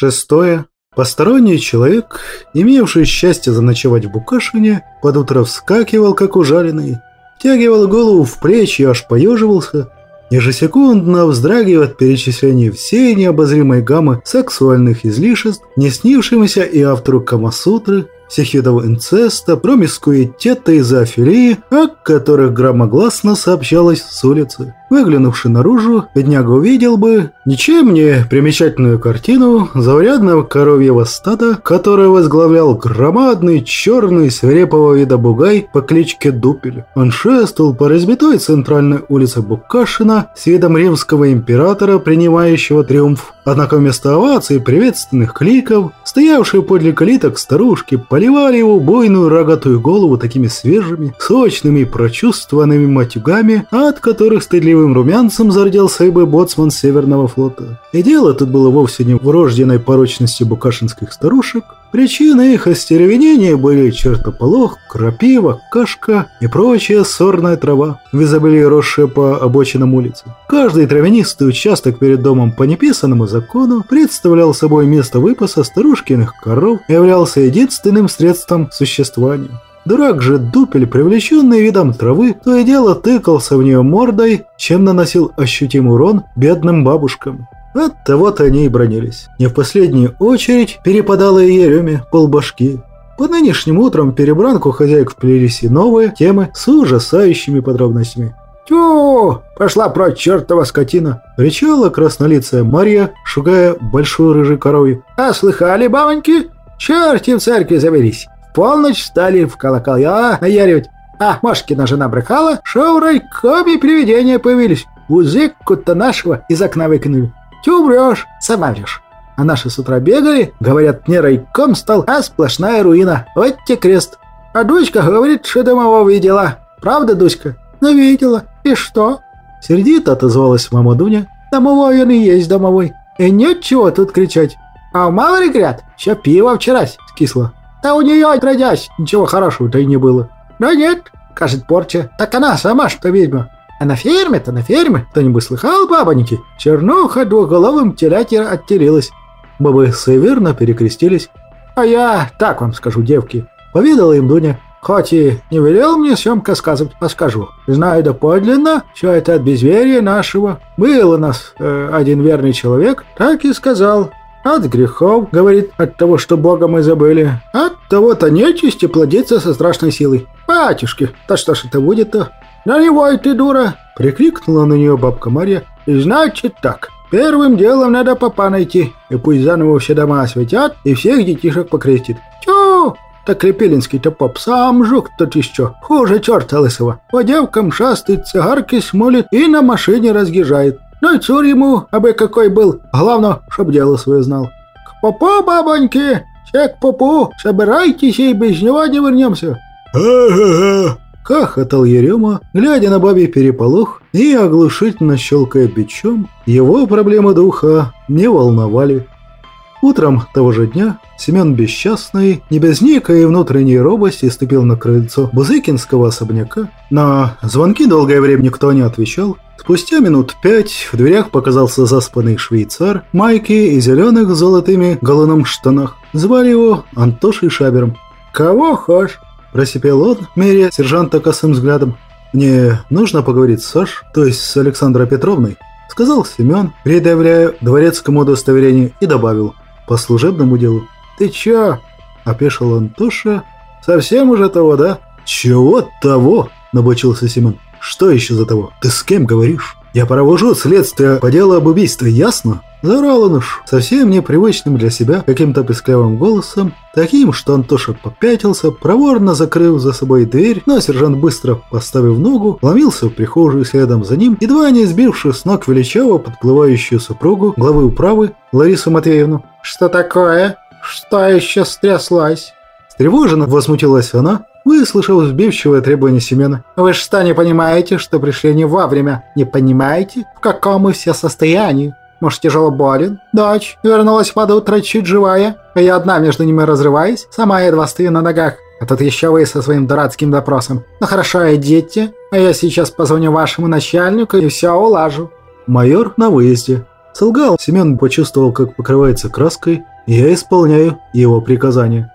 Шестое. Посторонний человек, имевший счастье заночевать в Букашине, под утро вскакивал, как ужаленный, втягивал голову в плечи и аж поеживался, ежесекундно вздрагивая от перечисления всей необозримой гаммы сексуальных излишеств, не снившимся и автору Камасутры, всех инцеста, промискуитета и зоофилии, о которых громогласно сообщалось с улицы. Выглянувши наружу, бедняга увидел бы ничем не примечательную картину заурядного коровьего стада, которое возглавлял громадный черный свирепого вида бугай по кличке Дупель. Он шествовал по разбитой центральной улице Букашина с видом римского императора, принимающего триумф. Однако вместо оваций и приветственных кликов, стоявшие подле калиток старушки поливали его буйную рогатую голову такими свежими, сочными и прочувствованными матюгами, от которых стыдливо счастливым румянцем зарделся бы боцман Северного флота. И дело тут было вовсе не в врожденной порочности букашинских старушек. Причины их остеревенения были чертополох, крапива, кашка и прочая сорная трава, в росшая по обочинам улицы. Каждый травянистый участок перед домом по неписанному закону представлял собой место выпаса старушкиных коров и являлся единственным средством существования. Дурак же Дупель, привлеченный видом травы, то и дело тыкался в нее мордой, чем наносил ощутимый урон бедным бабушкам. От того-то они и бронились. Не в последнюю очередь перепадала и Ереме полбашки. По нынешним утрам перебранку хозяек вплелись и новые темы с ужасающими подробностями. «Тю! Пошла прочь, чертова скотина!» – кричала краснолицая Марья, шугая большую рыжую коровью. «А слыхали, бабоньки? Черти в церкви завелись! Полночь стали в колокола наяривать. А, Машкина жена брехала, что в райкоме привидения появились. Узыку-то нашего из окна выкинули. Тю врешь, сама врешь. А наши с утра бегали, говорят, не райком стал, а сплошная руина. Вот те крест. А Дуська говорит, что домового видела. Правда, Дуська? Ну, видела. И что? Сердито отозвалась мама Дуня. Домовой он и есть домовой. И нечего тут кричать. А мало ли, говорят, еще пиво вчера скисло. Да у нее, отродясь, ничего хорошего-то и не было. Да нет, кажет порча. Так она сама что ведьма. А на ферме-то, на ферме, кто-нибудь слыхал, бабоньки? Чернуха двуголовым теляте оттерилась. Бабы северно перекрестились. А я так вам скажу, девки. Повидала им Дуня. Хоть и не велел мне съемка сказывать, а скажу. Знаю доподлинно, все это от безверия нашего. Был у нас э, один верный человек, так и сказал. От грехов, говорит, от того, что Бога мы забыли. От того-то нечисти плодится со страшной силой. Батюшки, да что ж это будет-то? Наливай ты, дура! Прикрикнула на нее бабка Марья. Значит так, первым делом надо папа найти. И пусть заново все дома осветят и всех детишек покрестит. Тю! Так Крепелинский-то поп сам жук тот еще, хуже черта лысого. По девкам шастает, цигарки смолит и на машине разъезжает. Ну и цур ему, абы какой был. Главное, чтоб дело свое знал. К попу, бабоньки! Все к попу! Собирайтесь, и без него не вернемся. «Ага-га!» Хохотал Ерема, глядя на бабе переполох и оглушительно щелкая бичом. Его проблемы духа не волновали. Утром того же дня Семен Бесчастный, не без некой внутренней робости, ступил на крыльцо Бузыкинского особняка. На звонки долгое время никто не отвечал. Спустя минут пять в дверях показался заспанный швейцар, майки и зеленых с золотыми галуном штанах. Звали его Антошей Шабером. «Кого хочешь?» – просипел он, меря сержанта косым взглядом. «Мне нужно поговорить с Саш, то есть с Александрой Петровной», – сказал Семен, предъявляя дворецкому удостоверение, и добавил – по служебному делу. «Ты чё?» – опешил Антоша. «Совсем уже того, да?» «Чего того?» – набочился Семен. «Что еще за того? Ты с кем говоришь?» «Я провожу следствие по делу об убийстве, ясно?» Заорал он уж совсем непривычным для себя каким-то песклявым голосом, таким, что Антоша попятился, проворно закрыв за собой дверь, но сержант быстро, поставив ногу, ломился в прихожую следом за ним, едва не сбивший с ног величаво подплывающую супругу главы управы Ларису Матвеевну. «Что такое? Что еще стряслась?» Встревоженно возмутилась она, выслушав сбивчивое требование Семена. «Вы что, не понимаете, что пришли не вовремя? Не понимаете, в каком мы все состоянии? Может, тяжело болен? Дочь вернулась под утро чуть живая, а я одна между ними разрываюсь, сама едва стою на ногах. А тут еще вы со своим дурацким допросом. Ну хорошо, идите, а я сейчас позвоню вашему начальнику и все улажу». Майор на выезде. Солгал. Семен почувствовал, как покрывается краской Я исполняю его приказания.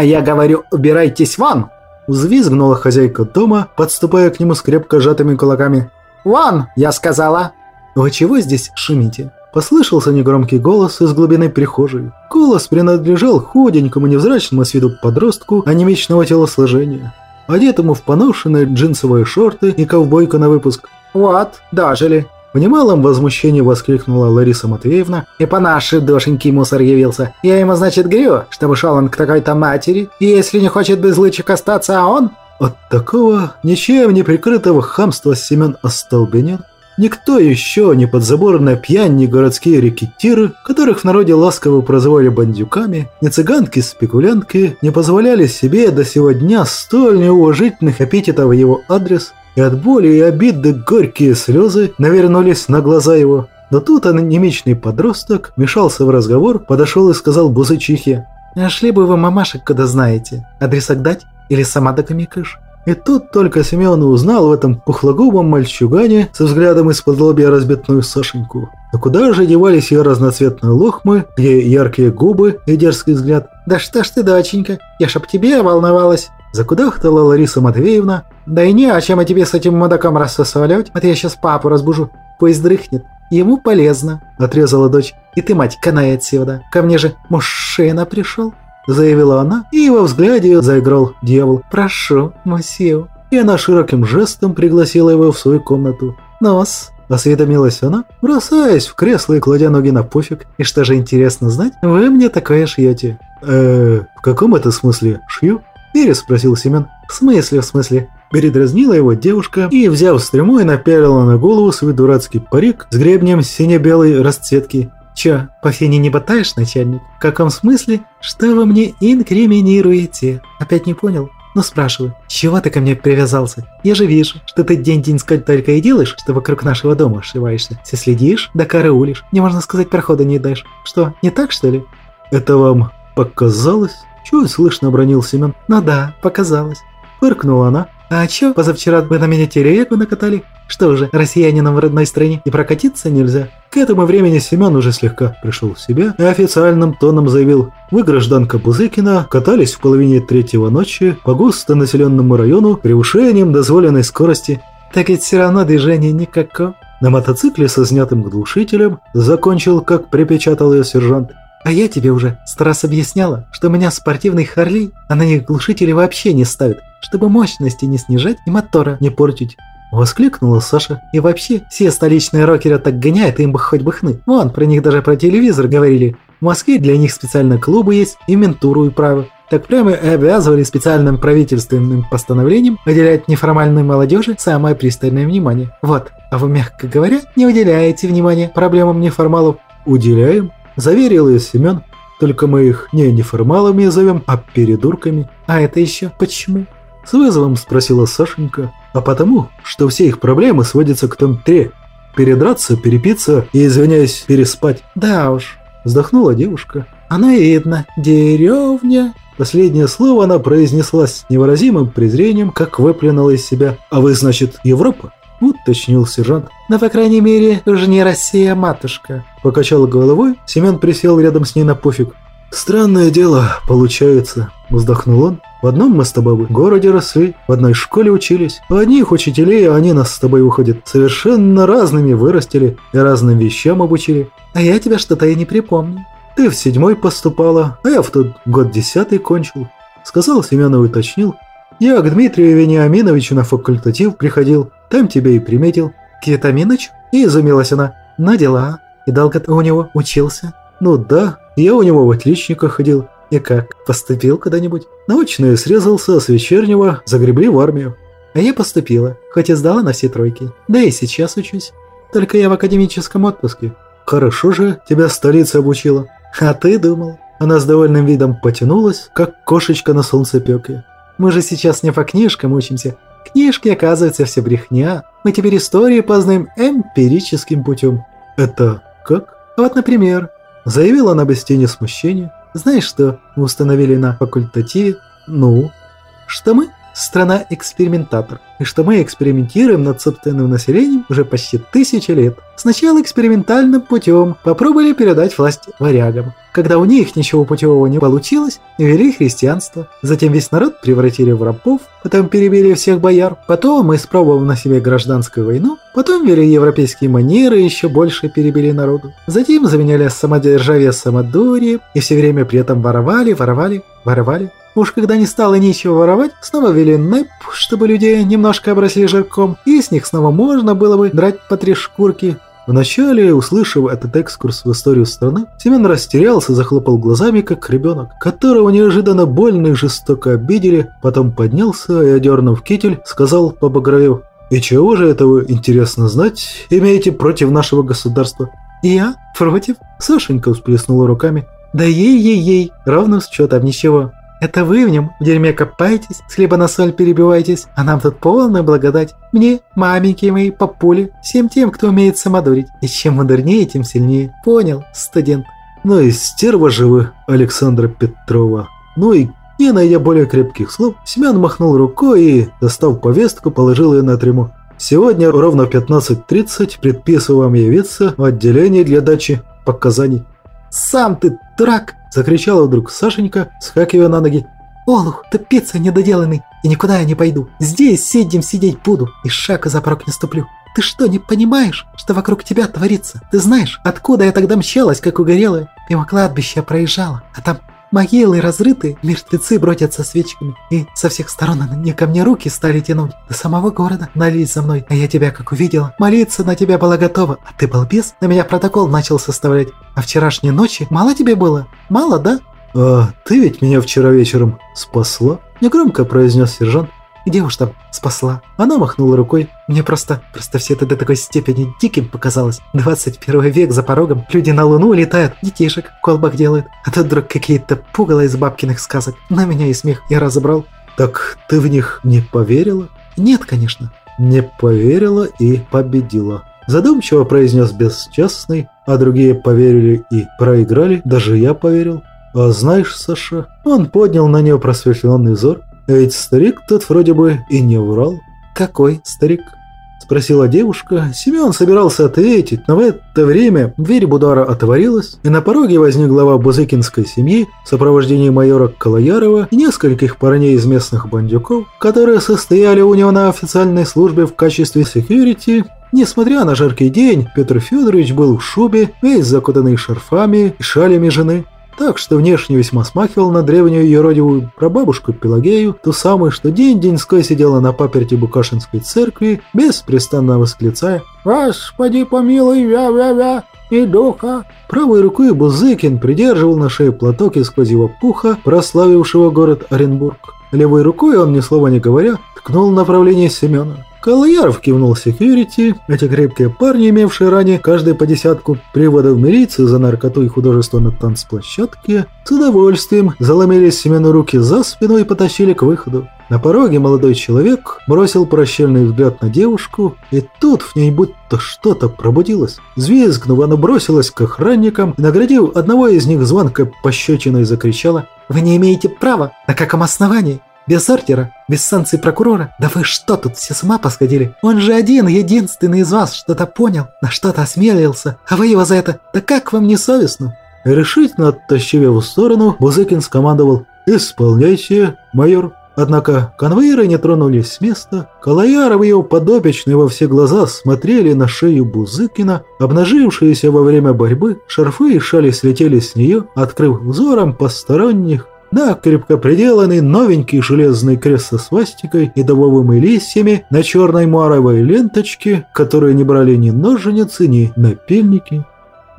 А я говорю, убирайтесь вон! Взвизгнула хозяйка дома, подступая к нему с крепко сжатыми кулаками. «Вон!» – я сказала. «Вы чего здесь шумите?» Послышался негромкий голос из глубины прихожей. Голос принадлежал худенькому невзрачному с виду подростку анемичного телосложения, одетому в поношенные джинсовые шорты и ковбойка на выпуск. «Вот, дожили!» В немалом возмущении воскликнула Лариса Матвеевна. «И по нашей душеньке мусор явился. Я ему, значит, говорю, чтобы шел он к такой-то матери, и если не хочет без лычек остаться, а он...» От такого ничем не прикрытого хамства Семен остолбенел. Никто еще, ни подзаборная пьянь, ни городские рекетиры, которых в народе ласково прозвали бандюками, ни цыганки-спекулянтки не позволяли себе до сего дня столь неуважительных аппетитов в его адрес, и от боли и обиды горькие слезы навернулись на глаза его. Но тут анемичный подросток мешался в разговор, подошел и сказал бузычихе, «Нашли бы вы мамашек, когда знаете. Адресок дать? Или сама докомикаешь?» И тут только Семен узнал в этом пухлогубом мальчугане со взглядом из-под лобья разбитную Сашеньку. А куда же девались ее разноцветные лохмы, где яркие губы и дерзкий взгляд? «Да что ж ты, доченька, я ж об тебе волновалась!» Закудахтала Лариса Матвеевна. «Да и не, а чем я тебе с этим мудаком рассосолять? Вот я сейчас папу разбужу, пусть дрыхнет. Ему полезно», – отрезала дочь. «И ты, мать, канай отсюда. Ко мне же мужчина пришел» заявила она, и во взгляде заиграл дьявол. «Прошу, мосье». И она широким жестом пригласила его в свою комнату. «Нос», – осведомилась она, бросаясь в кресло и кладя ноги на пофиг. «И что же интересно знать, вы мне такое шьете?» «Э, в каком это смысле шью?» – переспросил Семен. «В смысле, в смысле?» Передразнила его девушка и, взяв стрему, и напялила на голову свой дурацкий парик с гребнем сине-белой расцветки «Чё, по фене не ботаешь, начальник? В каком смысле? Что вы мне инкриминируете?» «Опять не понял?» «Ну спрашиваю, чего ты ко мне привязался? Я же вижу, что ты день-деньскать только и делаешь, что вокруг нашего дома ошиваешься. Все следишь, да караулишь. Не можно сказать, прохода не даешь. Что, не так, что ли?» «Это вам показалось?» Чего слышно бронил Семен? «Ну да, показалось». Фыркнула она. «А чё, позавчера вы на меня телегу накатали? Что же, россиянинам в родной стране и прокатиться нельзя?» К этому времени Семен уже слегка пришел в себя и официальным тоном заявил «Вы, гражданка Бузыкина, катались в половине третьего ночи по густо населенному району превышением дозволенной скорости». «Так ведь все равно движения никакого». На мотоцикле со снятым глушителем закончил, как припечатал ее сержант. «А я тебе уже сто раз объясняла, что у меня спортивный Харли, а на них глушители вообще не ставят, чтобы мощности не снижать и мотора не портить. Воскликнула Саша. И вообще, все столичные рокеры так гоняют, им бы хоть бы хны. Вон, про них даже про телевизор говорили. В Москве для них специально клубы есть, и ментуру и право. Так прямо и обязывали специальным правительственным постановлением уделять неформальной молодежи самое пристальное внимание. Вот, а вы, мягко говоря, не уделяете внимания проблемам неформалов. Уделяем, заверил ее Семен. Только мы их не неформалами зовем, а передурками. А это еще почему? С вызовом спросила Сашенька. А потому, что все их проблемы сводятся к том тре. Передраться, перепиться и, извиняюсь, переспать. Да уж, вздохнула девушка. Оно видно. Деревня. Последнее слово она произнесла с невыразимым презрением, как выплюнула из себя. «А вы, значит, Европа?» – уточнил сержант. «Но, по крайней мере, уже не Россия, матушка». Покачала головой, Семен присел рядом с ней на пофиг. «Странное дело, получается», – вздохнул он. В одном мы с тобой в городе росли, в одной школе учились. У одних учителей они нас с тобой, выходят, совершенно разными вырастили и разным вещам обучили. А я тебя что-то и не припомню. Ты в седьмой поступала, а я в тот год десятый кончил. Сказал Семен и уточнил. Я к Дмитрию Вениаминовичу на факультатив приходил, там тебя и приметил. К Витаминовичу? И изумилась она. На дела. И долго ты у него учился? Ну да, я у него в отличниках ходил. И как, поступил куда-нибудь? Научно срезался с вечернего, загребли в армию. А я поступила, хоть и сдала на все тройки. Да и сейчас учусь. Только я в академическом отпуске. Хорошо же тебя столица обучила. А ты думал? Она с довольным видом потянулась, как кошечка на солнцепеке. Мы же сейчас не по книжкам учимся. Книжки, оказывается, все брехня. Мы теперь историю познаем эмпирическим путем. Это как? Вот, например, заявила она без тени смущения. Знаешь, что мы установили на факультативе? Ну? Что мы страна экспериментатор, и что мы экспериментируем над собственным населением уже почти тысячи лет. Сначала экспериментальным путем попробовали передать власть варягам. Когда у них ничего путевого не получилось, ввели христианство. Затем весь народ превратили в рабов, потом перебили всех бояр. Потом, испробовав на себе гражданскую войну, потом ввели европейские манеры и еще больше перебили народу. Затем заменяли самодержавие самодурье и все время при этом воровали, воровали, воровали. Уж когда не стало ничего воровать, снова ввели НЭП, чтобы люди немножко обросли жирком, и с них снова можно было бы драть по три шкурки. Вначале, услышав этот экскурс в историю страны, Семен растерялся, захлопал глазами, как ребенок, которого неожиданно больно и жестоко обидели, потом поднялся и, одернув китель, сказал, побагровев, «И чего же это вы, интересно знать, имеете против нашего государства?» «Я? Против?» Сашенька всплеснула руками. «Да ей-ей-ей, ровно с счетом ничего. Это вы в нем в дерьме копаетесь, с хлеба на соль перебиваетесь, а нам тут полная благодать. Мне, маменьки мои, папуле, всем тем, кто умеет самодурить. И чем модернее, тем сильнее. Понял, студент. Ну и стерва же вы, Александра Петрова. Ну и не найдя более крепких слов, Семен махнул рукой и, достав повестку, положил ее на трему. Сегодня ровно в 15.30 предписываю вам явиться в отделение для дачи показаний. «Сам ты дурак!» – закричала вдруг Сашенька, скакивая на ноги. «Олух, ты пицца недоделанный, и никуда я не пойду. Здесь сидим сидеть буду, и шага за порог не ступлю. Ты что, не понимаешь, что вокруг тебя творится? Ты знаешь, откуда я тогда мчалась, как угорелая? Мимо кладбища проезжала, а там Могилы разрыты, мертвецы бродятся свечками, и со всех сторон они ко мне руки стали тянуть. До самого города налились за мной, а я тебя как увидела. Молиться на тебя была готова, а ты балбес, на меня протокол начал составлять. А вчерашней ночи мало тебе было? Мало, да? «А ты ведь меня вчера вечером спасла?» – негромко произнес сержант. Где уж там спасла? Она махнула рукой. Мне просто, просто все это до такой степени диким показалось. 21 век за порогом, люди на луну летают, детишек в колбах делают. А тут вдруг какие-то пугало из бабкиных сказок. На меня и смех я разобрал. Так ты в них не поверила? Нет, конечно. Не поверила и победила. Задумчиво произнес бесчестный, а другие поверили и проиграли, даже я поверил. А знаешь, Саша, он поднял на нее просветленный взор, ведь старик тот вроде бы и не врал. Какой старик? Спросила девушка. Семен собирался ответить, но в это время дверь Будара отворилась, и на пороге возник глава бузыкинской семьи в сопровождении майора Калаярова и нескольких парней из местных бандюков, которые состояли у него на официальной службе в качестве секьюрити Несмотря на жаркий день, Петр Федорович был в шубе, весь закутанный шарфами и шалями жены так что внешне весьма смахивал на древнюю юродивую прабабушку Пелагею, ту самую, что день-деньской сидела на паперти Букашинской церкви, беспрестанно восклицая «Господи помилуй, вя-вя-вя!» и духа. Правой рукой Бузыкин придерживал на шее платок из козьего пуха, прославившего город Оренбург. Левой рукой он, ни слова не говоря, ткнул направление Семена. Калаяров кивнул секьюрити. Эти крепкие парни, имевшие ранее каждый по десятку приводов милиции за наркоту и художество на танцплощадке, с удовольствием заломили Семену руки за спину и потащили к выходу. На пороге молодой человек бросил прощальный взгляд на девушку, и тут в ней будто что-то пробудилось. Взвизгнув, она бросилась к охранникам и, наградив одного из них звонкой пощечиной, закричала «Вы не имеете права! На каком основании? Без ордера? Без санкций прокурора? Да вы что тут все с ума посходили? Он же один, единственный из вас что-то понял, на что-то осмелился, а вы его за это... Да как вам не совестно?» Решительно оттащив его в сторону, Бузыкин скомандовал «Исполняйте, майор». Однако конвоиры не тронулись с места. Калаяров и его подопечные во все глаза смотрели на шею Бузыкина, обнажившиеся во время борьбы, шарфы и шали слетели с нее, открыв взором посторонних да, крепко приделанный новенький железный крест со свастикой и дубовыми листьями на черной маровой ленточке, которые не брали ни ноженицы, ни напильники.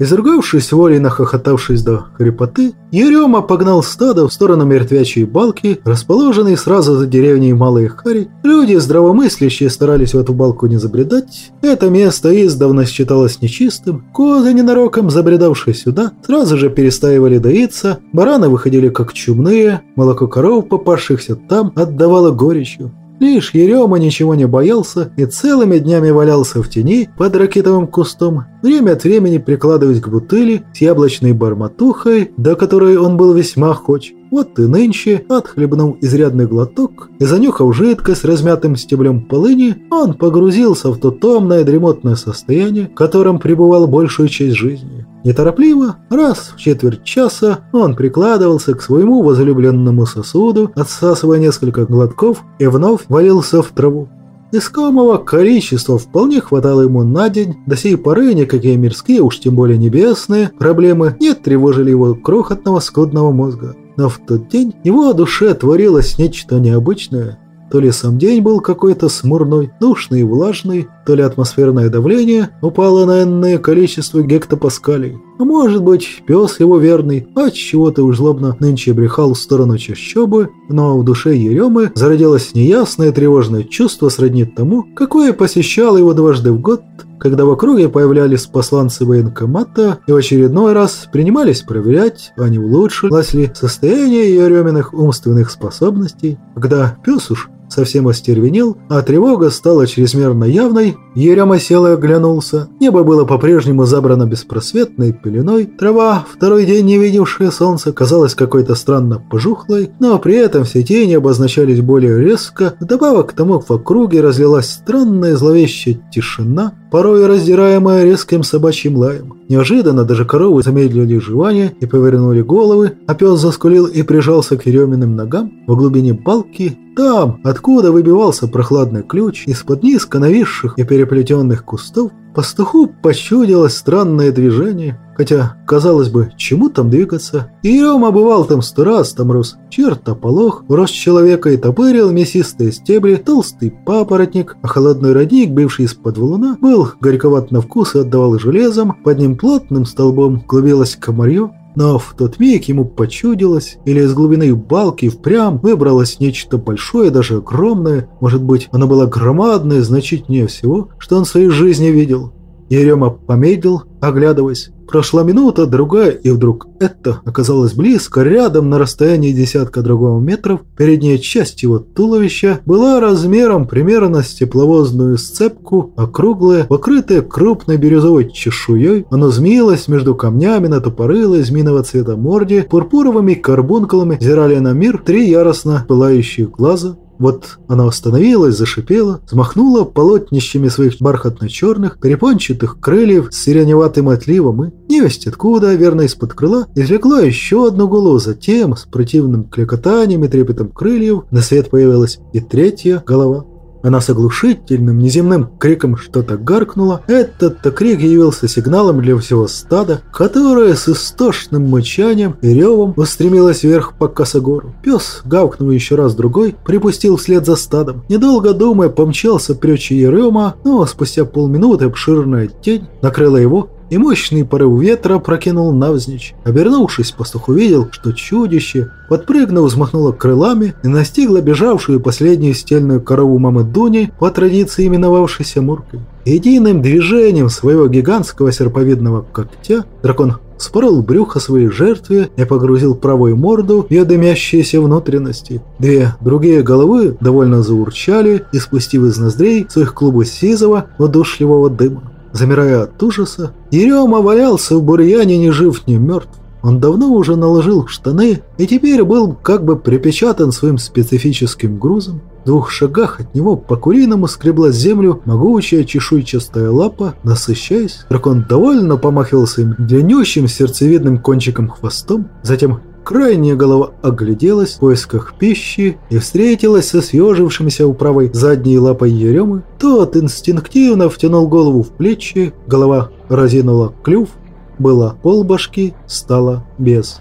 Изругавшись волей, нахохотавшись до хрипоты, Ерема погнал стадо в сторону мертвячей балки, расположенной сразу за деревней Малые Хари. Люди здравомыслящие старались в эту балку не забредать. Это место издавна считалось нечистым. Козы, ненароком забредавшие сюда, сразу же перестаивали доиться, бараны выходили как чумные, молоко коров, попавшихся там, отдавало горечью. Лишь Ерема ничего не боялся и целыми днями валялся в тени под ракетовым кустом, время от времени прикладываясь к бутыли с яблочной барматухой, до которой он был весьма хоч. Вот и нынче, отхлебнув изрядный глоток и занюхав жидкость с размятым стеблем полыни, он погрузился в то томное дремотное состояние, в котором пребывал большую часть жизни. Неторопливо, раз в четверть часа, он прикладывался к своему возлюбленному сосуду, отсасывая несколько глотков и вновь валился в траву. Искомого количества вполне хватало ему на день, до сей поры никакие мирские, уж тем более небесные, проблемы не тревожили его крохотного скудного мозга. Но в тот день его душе творилось нечто необычное. То ли сам день был какой-то смурной, душный и влажный, то ли атмосферное давление упало на энное количество гектопаскалей. А может быть, пес его верный, от чего-то уж злобно нынче брехал в сторону чащобы, но в душе Еремы зародилось неясное тревожное чувство сродни тому, какое посещало его дважды в год, когда в округе появлялись посланцы военкомата и в очередной раз принимались проверять, а не улучшилось ли состояние Ереминых умственных способностей, когда пес уж совсем остервенел, а тревога стала чрезмерно явной, Ерема сел и оглянулся. Небо было по-прежнему забрано беспросветной пеленой, трава, второй день не видевшая солнца, казалась какой-то странно пожухлой, но при этом все тени обозначались более резко, вдобавок к тому в округе разлилась странная зловещая тишина, порой раздираемая резким собачьим лаем. Неожиданно даже коровы замедлили жевание и повернули головы, а пес заскулил и прижался к Ереминым ногам в глубине балки, там, откуда выбивался прохладный ключ, из-под низко нависших и переплетенных кустов, пастуху почудилось странное движение, хотя, казалось бы, чему там двигаться. Ерема бывал там сто раз, там рос чертополох, рост человека и топырил мясистые стебли, толстый папоротник, а холодный родник, бывший из-под валуна, был горьковат на вкус и отдавал железом, под ним плотным столбом клубилось комарье, но в тот миг ему почудилось, или из глубины балки впрямь выбралось нечто большое, даже огромное, может быть, оно было громадное, значительнее всего, что он в своей жизни видел. Ерема помедлил, оглядываясь. Прошла минута, другая, и вдруг это оказалось близко, рядом на расстоянии десятка другого метров. Передняя часть его туловища была размером примерно с тепловозную сцепку, округлая, покрытая крупной бирюзовой чешуей. Оно змеилось между камнями на тупорылой змеиного цвета морде, пурпуровыми карбункулами зирали на мир три яростно пылающих глаза. Вот она остановилась, зашипела, взмахнула полотнищами своих бархатно-черных, перепончатых крыльев с сиреневатым отливом и, невесть откуда, верно из-под крыла, извлекла еще одну голову, затем с противным клекотанием и трепетом крыльев на свет появилась и третья голова. Она с оглушительным неземным криком что-то гаркнула. Этот-то крик явился сигналом для всего стада, которое с истошным мычанием и ревом устремилось вверх по косогору. Пес, гавкнув еще раз другой, припустил вслед за стадом. Недолго думая, помчался прочь Ерема, но спустя полминуты обширная тень накрыла его и мощный порыв ветра прокинул навзничь. Обернувшись, пастух увидел, что чудище, подпрыгнув, взмахнуло крылами и настигло бежавшую последнюю стельную корову мамы Дуни, по традиции именовавшейся Муркой. Единым движением своего гигантского серповидного когтя дракон спорол брюхо своей жертве и погрузил правую морду в ее дымящиеся внутренности. Две другие головы довольно заурчали, испустив из ноздрей своих клубы сизого, удушливого дыма. Замирая от ужаса, Ерема валялся в бурьяне ни жив, ни мертв. Он давно уже наложил штаны и теперь был как бы припечатан своим специфическим грузом. В двух шагах от него по-куриному скребла землю могучая чешуйчатая лапа, насыщаясь. Дракон довольно помахивался им длиннющим сердцевидным кончиком хвостом, затем Крайняя голова огляделась в поисках пищи и встретилась со съежившимся у правой задней лапой Еремы. Тот инстинктивно втянул голову в плечи, голова разинула клюв, была полбашки, стала без.